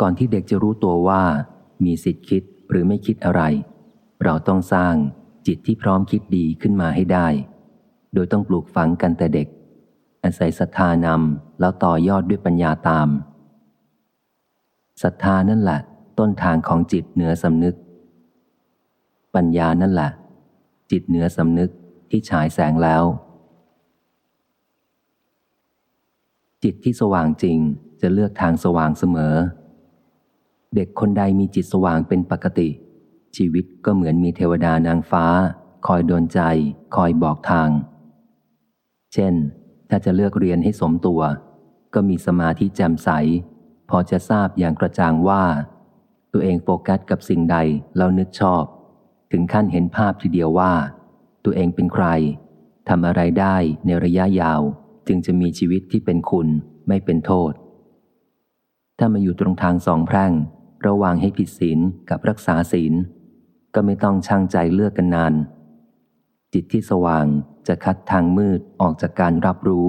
ก่อนที่เด็กจะรู้ตัวว่า มีสิทธิ์คิดหรือไม่คิดอะไร เราต้องสร้างจิตที่พร้อมคิดดีขึ้นมาให้ได้ โดยต้องปลูกฝังกันแต่เด็ก อาศัยศรัทธานำแล้วต่อยอดด้วยปัญญาตามศรัทธานั่นแหละ ต้นทางของจิตเหนือสำนึก ปัญญานั่นแหละ จิตเหนือสำนึกที่ฉายแสงแล้ว จิตที่สว่างจริงจะเลือกทางสว่างเสมอ เด็กคนใดมีจิตสว่างเป็นปกติ ชีวิตก็เหมือนมีเทวดานางฟ้า คอยโดนใจ คอยบอกทาง เช่น ถ้าจะเลือกเรียนให้สมตัว ก็มีสมาธิแจ่มใส พอจะทราบอย่างกระจ่างว่า ตัวเองโฟกัสกับสิ่งใดแล้วนึกชอบ ถึงขั้นเห็นภาพทีเดียวว่า ตัวเองเป็นใครทำอะไรได้ในระยะยาว จึงจะมีชีวิตที่เป็นคุณไม่เป็นโทษ ถ้ามาอยู่ตรงทางสองแพร่ง ระหว่างให้ผิดศีลกับรักษาศีล ก็ไม่ต้องช่างใจเลือกกันนาน จิตที่สว่างจะคัดทางมืดออกจากการรับรู้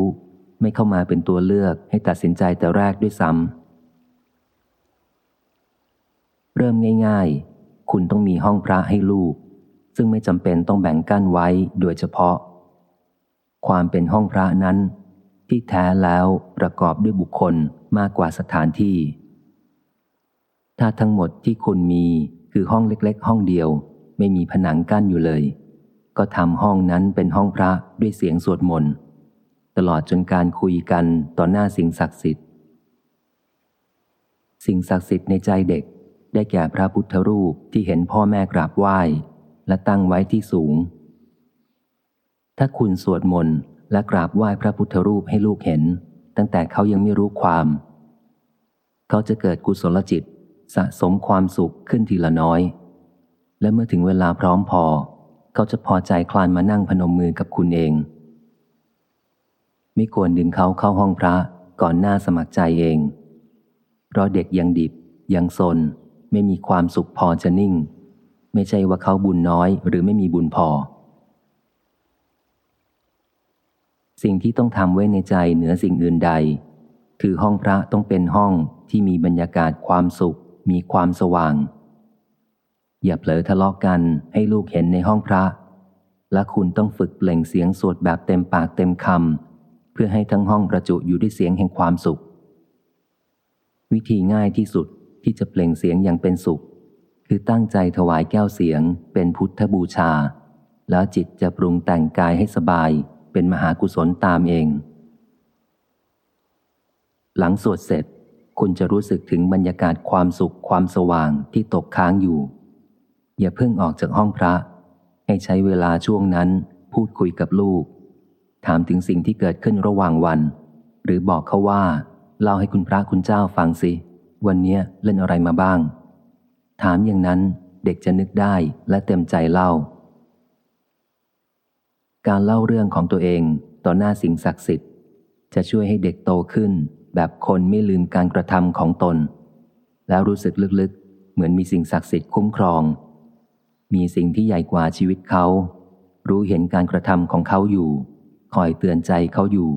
ไม่เข้ามาเป็นตัวเลือกให้ตัดสินใจแต่แรกด้วยซ้ำเริ่มง่ายๆ คุณต้องมีห้องพระให้ลูก ซึ่งไม่จำเป็นต้องแบ่งกั้นไว้โดยเฉพาะ ความเป็นห้องพระนั้น ที่แท้แล้วประกอบด้วยบุคคลมากกว่าสถานที่ ถ้าทั้งหมดที่คุณมีคือห้องเล็ก ๆ ห้องเดียว ไม่มีผนังกั้นอยู่เลย ก็ทำห้องนั้นเป็นห้องพระด้วยเสียงสวดมนต์ตลอดจนการคุยกันต่อหน้าสิ่งศักดิ์สิทธิ์ สิ่งศักดิ์สิทธิ์ในใจเด็กได้แก่พระพุทธรูปที่เห็นพ่อแม่กราบไหว้ และตั้งไว้ที่สูง ถ้าคุณสวดมนต์และกราบไหว้พระพุทธรูปให้ลูกเห็น ตั้งแต่เขายังไม่รู้ความ เขาจะเกิดกุศลจิต สะสมความสุขขึ้นทีละน้อย และเมื่อถึงเวลาพร้อมพอ เขาจะพอใจคลานมานั่งพนมมือกับคุณเอง ไม่ควรดึงเขาเข้าห้องพระก่อนหน้าสมัครใจเอง เพราะเด็กยังดิบ ยังซน ไม่มีความสุขพอจะนิ่ง ไม่ใช่ว่าเขาบุญน้อยหรือไม่มีบุญพอ สิ่งที่ต้องทำไว้ในใจเหนือสิ่งอื่นใด คือห้องพระต้องเป็นห้องที่มีบรรยากาศความสุข มีความสว่าง อย่าเผลอทะเลาะกกันให้ลูกเห็นในห้องพระ และคุณต้องฝึกเปล่งเสียงสวดแบบเต็มปากเต็มคำเพื่อให้ทั้งห้องประจุอยู่ด้วยเสียงแห่งความสุข วิธีง่ายที่สุดที่จะเปล่งเสียงอย่างเป็นสุข คือตั้งใจถวายแก้วเสียง เป็นพุทธบูชา แล้วจิตจะปรุงแต่งกายให้สบายเป็นมหากุศลตามเอง หลังสวดเสร็จ คุณจะรู้สึกถึงบรรยากาศความสุขความสว่างที่ตกค้างอยู่ อย่าเพิ่งออกจากห้องพระ ให้ใช้เวลาช่วงนั้นพูดคุยกับลูก ถามถึงสิ่งที่เกิดขึ้นระหว่างวัน หรือบอกเขาว่า เล่าให้คุณพระคุณเจ้าฟังสิ วันนี้เล่นอะไรมาบ้าง ถามอย่างนั้นเด็กจะนึกได้และเต็มใจเล่า การเล่าเรื่องของตัวเองต่อหน้าสิ่งศักดิ์สิทธิ์ จะช่วยให้เด็กโตขึ้น แบบคนไม่ลืมการกระทำของตน แล้วรู้สึกลึกๆ เหมือนมีสิ่งศักดิ์สิทธิ์คุ้มครอง มีสิ่งที่ใหญ่กว่าชีวิตเขา รู้เห็นการกระทำของเขาอยู่ คอยเตือนใจเขาอยู่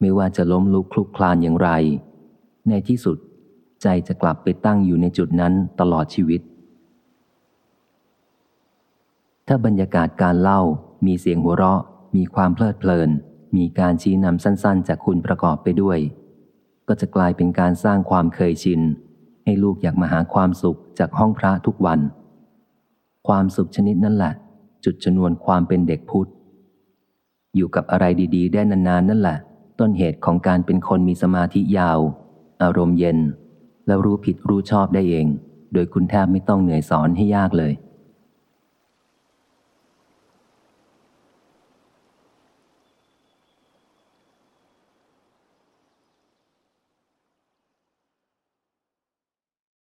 ไม่ว่าจะล้มลุกคลุกคลานอย่างไร ในที่สุดใจจะกลับไปตั้งอยู่ในจุดนั้นตลอดชีวิต ถ้าบรรยากาศการเล่า มีเสียงหัวเราะ มีความเพลิดเพลิน มีการชี้นำสั้นๆ จากคุณประกอบไปด้วย ก็จะกลายเป็นการสร้างความเคยชิน ให้ลูกอยากมาหาความสุขจากห้องพระทุกวัน ความสุขชนิดนั่นแหละ จุดชนวนความเป็นเด็กพุทธ อยู่กับอะไรดี ๆ ได้นานๆนั่นแหละ ต้นเหตุของการเป็นคนมีสมาธิยาว อารมณ์เย็น แล้วรู้ผิดรู้ชอบได้เอง โดยคุณแทบไม่ต้องเหนื่อยสอนให้ยากเลย